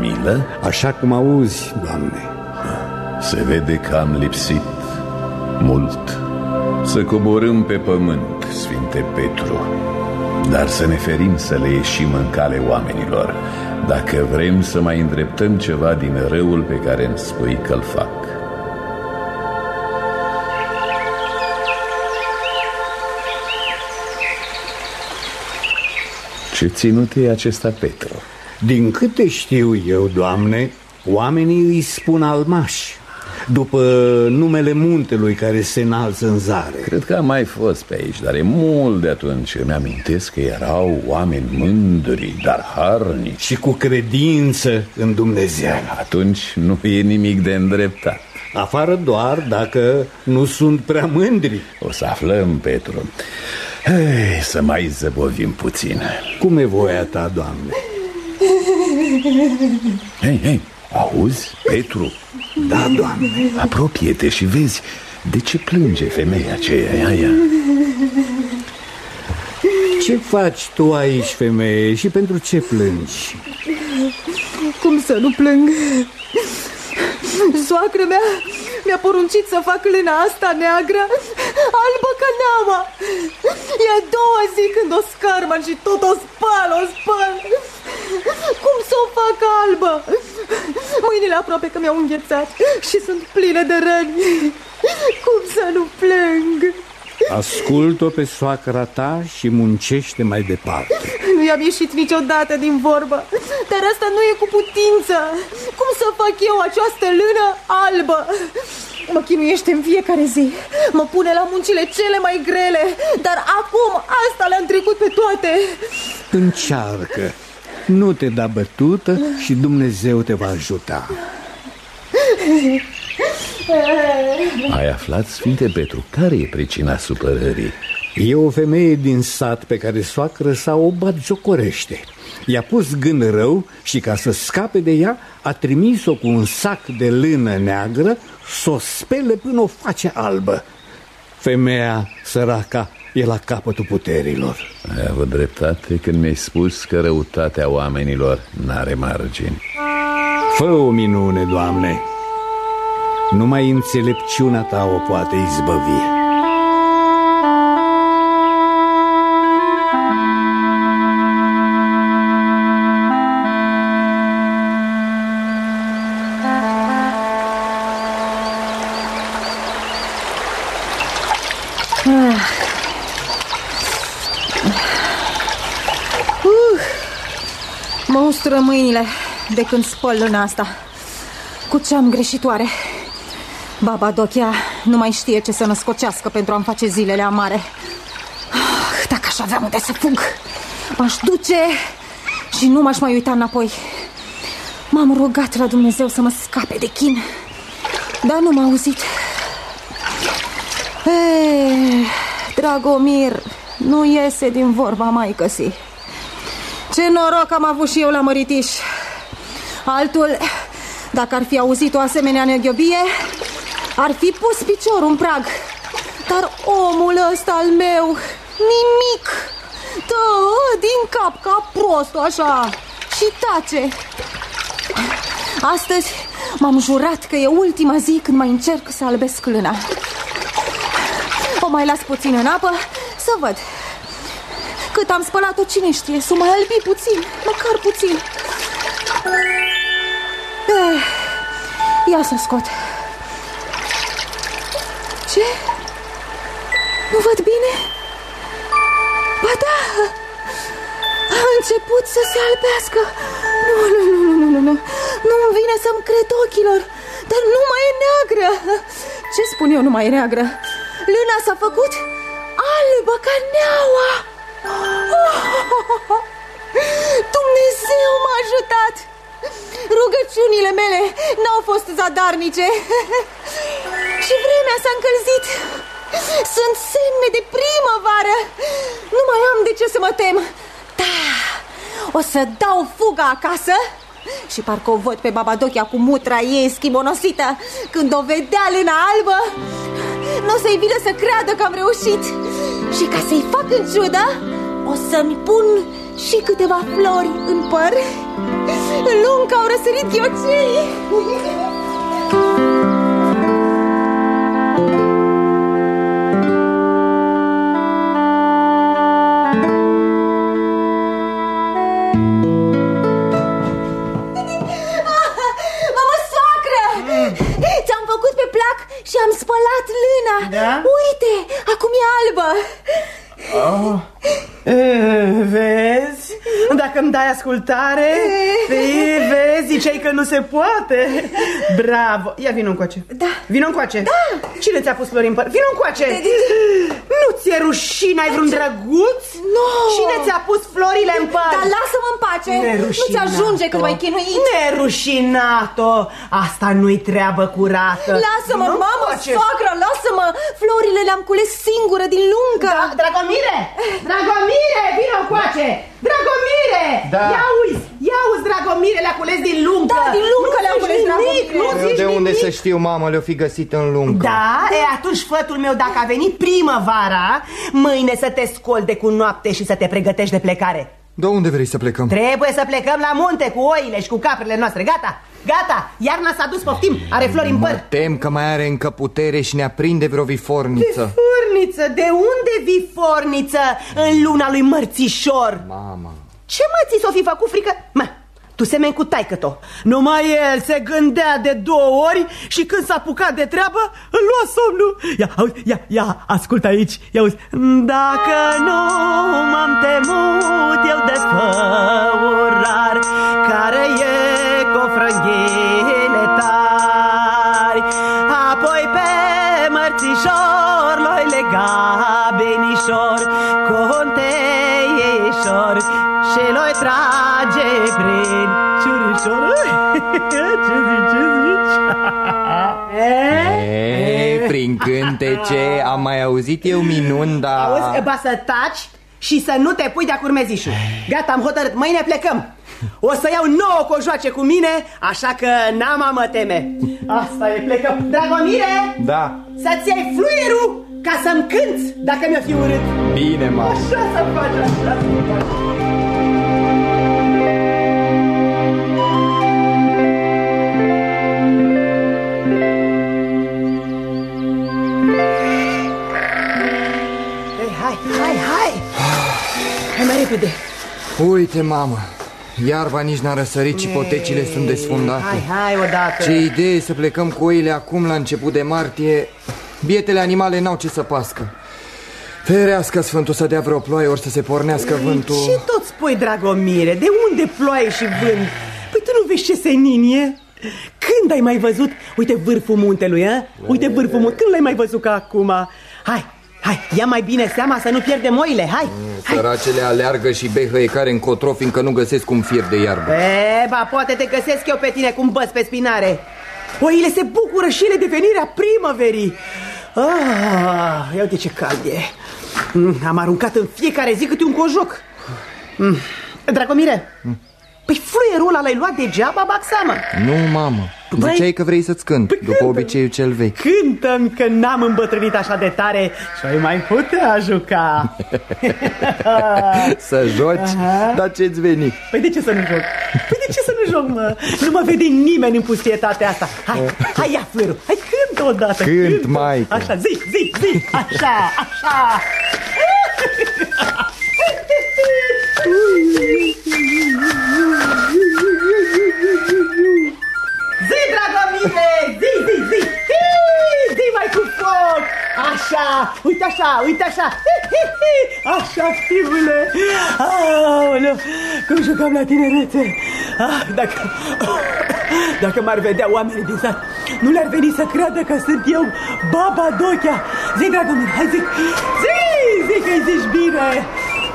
milă? Așa cum auzi, Doamne. Se vede că am lipsit mult. Să coborâm pe pământ, Sfinte Petru, dar să ne ferim să le ieșim în cale oamenilor, dacă vrem să mai îndreptăm ceva din răul pe care îmi spui că-l fac. Ce ținut e acesta, Petru? Din câte știu eu, doamne, oamenii îi spun almași după numele muntelui care se înalță în zare. Cred că am mai fost pe aici, dar e mult de atunci. Îmi amintesc că erau oameni mândri, dar harnici. Și cu credință în Dumnezeu. Atunci nu e nimic de îndreptat. Afară doar dacă nu sunt prea mândri. O să aflăm, Petru. Hei, să mai zăbovim puțin. Cum e voia ta, Doamne? Hei, hei, auzi, Petru? Da, Doamne. Apropie-te și vezi de ce plânge femeia aceea, ia, ia. Ce faci tu aici, femeie, și pentru ce plângi? Cum să nu plâng? Soacră mea mi-a poruncit să fac lâna asta neagră, albă ca neaua. E a doua zi când o scarman și tot o spăl, o spăl. Cum să o fac albă? Mâinile aproape că mi-au înghețat și sunt pline de răni. Cum să nu plâng? Ascult-o pe soacra ta și muncește mai departe. Nu i-am ieșit niciodată din vorbă, dar asta nu e cu putință. Cum să fac eu această lână albă? Mă chinuiește în fiecare zi, mă pune la muncile cele mai grele, dar acum asta le-am trecut pe toate. Încearcă, nu te da bătută și Dumnezeu te va ajuta. Ai aflat, Sfinte Petru, care e pricina supărării? E o femeie din sat pe care soacră sa o batjocorește. I-a pus gând rău și ca să scape de ea a trimis-o cu un sac de lână neagră să o spele până o face albă. Femeia săraca e la capătul puterilor. Ai avut dreptate când mi-ai spus că răutatea oamenilor n-are margini. Fă o minune, Doamne! Numai înțelepciunea ta o poate izbăvi. Mă ustură mâinile de când spăl luna asta. Cu ce am greșit oare? Baba Dochia nu mai știe ce să născocească pentru a-mi face zilele amare. Ah, Dacă aș avea unde să fug, m-aș duce și nu m-aș mai uita înapoi. M-am rugat la Dumnezeu să mă scape de chin, dar nu m-a auzit. Ei, Dragomir, nu iese din vorba mai căsi. Ce noroc am avut și eu la măritiș. Altul, dacă ar fi auzit o asemenea neghiobie, ar fi pus piciorul în prag. Dar omul ăsta al meu, nimic. Dă din cap ca prost așa și tace. Astăzi m-am jurat că e ultima zi când mai încerc să albesc lâna. O mai las puțin în apă să văd. Cât am spălat-o, cine știe, să o mai albi puțin, măcar puțin. Eh, ia să scot. Ce? Nu văd bine? Ba da! A început să se albească. Nu, nu, nu, nu, nu, nu, nu. Nu-mi vine să-mi cred ochilor. Dar nu mai e neagră. Ce spun eu, nu mai e neagră? Luna s-a făcut albă ca neaua. Oh, Dumnezeu m-a ajutat. Rugăciunile mele n-au fost zadarnice. Și vremea s-a încălzit. Sunt semne de primăvară. Nu mai am de ce să mă tem. Da, o să dau fuga acasă și parcă o văd pe Babadochia cu mutra ei schimonosită Când o vedea lâna albă Nu o să-i vină să creadă că am reușit. Și ca să-i fac în ciudă O să-mi pun și câteva flori în păr. Lung că au răsărit ghioceii dacă îmi dai ascultare? Vei, vezi, ziceai că nu se poate. Bravo, ia vino încoace. Da. Vino încoace. Da. Cine ți-a pus flori în păr? Vino încoace. De, de, de. Nu ți-e rușine, ai vreun drăguț? Nu Cine ți-a pus florile în păr? Dar lasă-mă în pace Nu-ți ajunge când m-ai chinuit Nerușinato Asta nu-i treabă curată Lasă-mă, Vino mamă, încoace. soacră, lasă-mă Florile le-am cules singură din lungă Da, Dragomire! Dragomire, vino încoace! Dragomire! Da. Ia uzi, ia uzi, Dragomire, le-a cules din lungă! Da, din lungă Nu le-am zici cules, nimic, Dragomire. Nu Eu zici de unde nimic. să știu, mamă, le-o fi găsit în lungă Da? E, atunci, fătul meu, dacă a venit primăvara, mâine să te scolde cu noapte și să te pregătești de plecare. De unde vrei să plecăm? Trebuie să plecăm la munte cu oile și cu caprele noastre. Gata, gata, iarna s-a dus, poftim, are flori în păr. Mă tem că mai are încă putere și ne aprinde vreo viforniță Forniță, de unde vii forniță în luna lui Mărțișor? Mama Ce mă ți s-o fi făcut frică? Mă, tu semeni cu taică Numai el se gândea de două ori și când s-a apucat de treabă, îl lua somnul. Ia, auzi, ia, ia, ascultă aici, ia auzi. Dacă nu m-am temut eu de făurar, care e cu frânghile tari, apoi pe mărțișor l-oi lega benișor, ciurișor. ce zici, ce zici? E, prin cântece am mai auzit eu minuni, dar... Auzi, ba să taci și să nu te pui de-a curmezișul. Gata, am hotărât, mâine plecăm. O să iau nouă cojoace cu mine, așa că n-am a mă teme. Asta e, plecăm. Dragomire, Da, să-ți iei fluierul ca să-mi cânți dacă mi-o fi urât. bine, mamă Așa să faci, așa să faci. Repede! Uite, mamă Iarba nici n-a răsărit și potecile sunt desfundate Hai, hai odată! Ce idee să plecăm cu oile acum la început de martie Bietele animale n-au ce să pască Ferească Sfântul să dea vreo ploaie ori să se pornească vântul Ce tot spui, Dragomire? De unde ploaie și vânt? Păi tu nu vezi ce senin e? Când ai mai văzut? Uite vârful muntelui, a? Uite vârful muntelui, când l-ai mai văzut ca acum? Hai, hai, ia mai bine seama să nu pierdem oile, hai! Săracele aleargă și behăie care încotro Fiindcă nu găsesc un fier de iarbă. E, ba, poate te găsesc eu pe tine cu un băț pe spinare. Oile se bucură și ele de venirea primăverii. Ah, Ia uite ce cald e. Mm, Am aruncat în fiecare zi câte un cojoc. Mm, Dragomire Păi fluierul ăla l-ai luat degeaba, bag seama. Nu, mamă Băi- Ziceai că vrei să-ți cânt După obiceiul cel vechi Cântă-mi că n-am îmbătrânit așa de tare Și ai mai putea juca Să joci? Aha. Dar ce-ți veni? Păi de ce să nu joc? Păi de ce să nu joc, mă? Nu mă vede nimeni în pustietatea asta Hai, hai ia fluierul, hai cântă odată Cânt, cântă. maică. Așa, zi, zi, zi, așa, așa Zi, Dragomire, zi, zi, zi Hii, Zi mai cu foc! Așa, uite așa, uite așa! Hi, hi, hi. Așa, fiule! Aoleu, cum jucam la tinerețe? Ah, Dacă Dacă m-ar vedea oamenii din sat Nu le-ar veni să creadă că sunt eu Baba Dochea! Zi, Dragomire, hai zi! Zi, zi că-i zici bine!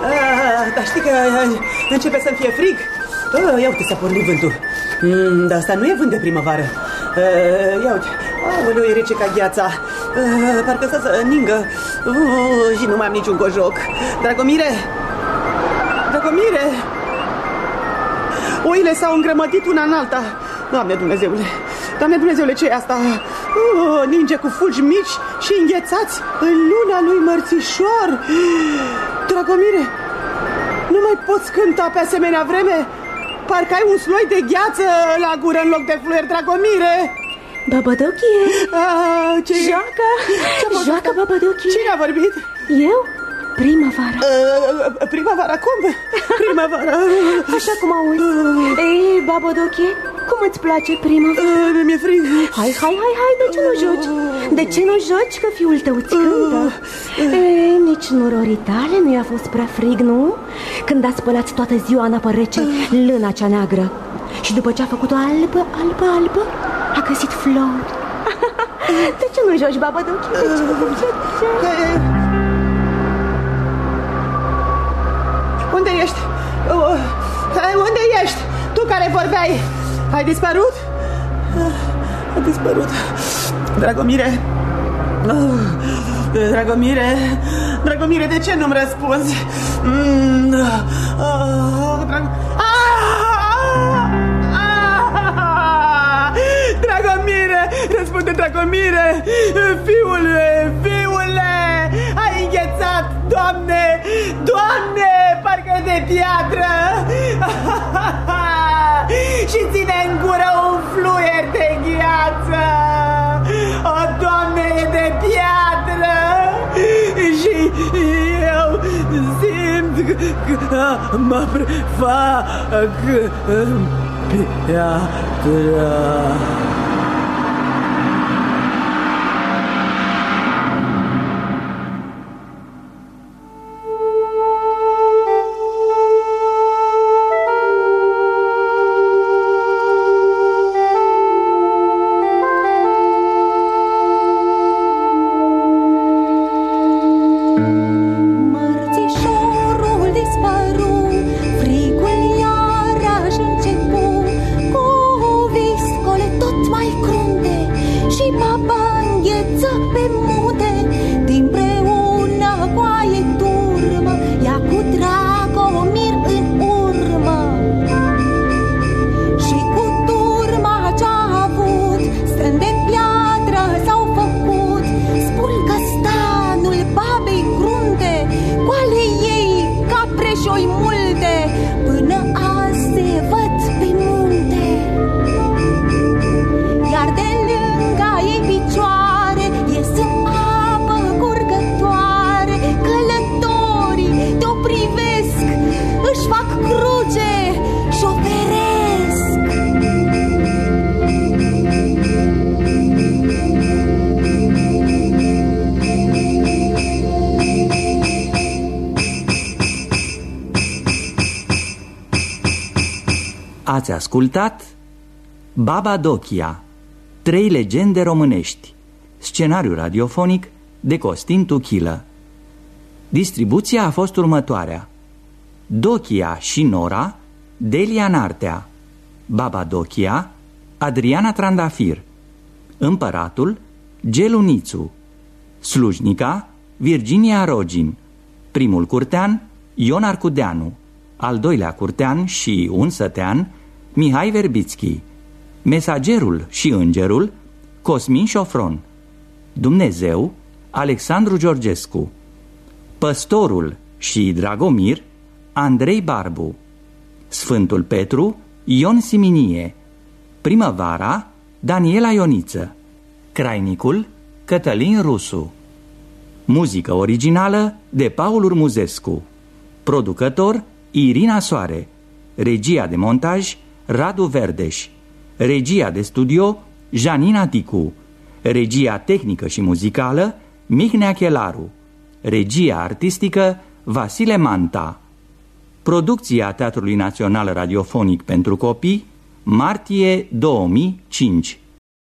Ah, Dar știi că ah, începe să-mi fie frig? Ah, Ia uite, s-a pornit vântul. Mm, Dar asta nu e vânt de primăvară. uh, Ia uite. Aoleu, e rece ca gheața. Uh, Parcă să să ningă. Uh, Și nu mai am niciun cojoc. Dragomire! Dragomire! Oile s-au îngrămădit una în alta. Doamne Dumnezeule! Doamne Dumnezeule, ce e asta? Uh, ninge cu fulgi mici și înghețați În luna lui Mărțișor. Dragomire Nu mai poți cânta pe asemenea vreme Parcă ai un sloi de gheață la gură în loc de fluier, Dragomire Babadochie Ah, ce Joacă Ce-a fost Joacă asta? Babadochie Cine a vorbit? Eu? Primăvara Uh, primăvara, cum? Primăvara Așa cum auzi Ei, Babadochie Cum îți place prima? Uh, Mi-e frig Hai, hai, hai, hai, de ce nu joci? De ce nu joci că fiul tău îți cântă? E, nici nurorii tale nu i-a fost prea frig, nu? Când a spălat toată ziua în apă rece lâna cea neagră Și după ce a făcut-o albă, albă, albă A găsit flori De ce nu joci, babă de ochi? De ce, de ce, de ce? Tu care vorbeai Ai dispărut? A dispărut Dragomire uh, Dragomire Dragomire, de ce nu-mi răspunzi? Mm, uh, drag... Ah! Ah! Dragomire, răspunde Dragomire Fiule, fiule Ai înghețat, Doamne Doamne, parcă de piatră Și ține în gură un fluier de gheață. O, Doamne, e de piatră. Și eu simt că mă prefac în piatră Ați ascultat Baba Dochia Trei legende românești. Scenariu radiofonic de Costin Tuchilă. Distribuția a fost următoarea. Dochia și Nora Delia Nartea. Baba Dochia Adriana Trandafir. Împăratul Gelunițu. Slujnica Virginia Rogin. Primul curtean Ion Arcudeanu. Al doilea curtean și un sătean Mihai Verbitski Mesagerul și îngerul Cosmin Șofron Dumnezeu Alexandru Georgescu Păstorul și Dragomir Andrei Barbu Sfântul Petru Ion Siminie Primăvara Daniela Ioniță Crainicul Cătălin Rusu. Muzică originală de Paul Urmuzescu. Producător Irina Soare. Regia de montaj Radu Verdeș. Regia de studio Janina Ticu. Regia tehnică și muzicală Mihnea Chelaru. Regia artistică Vasile Manta. Producția Teatrului Național Radiofonic pentru Copii Martie 2005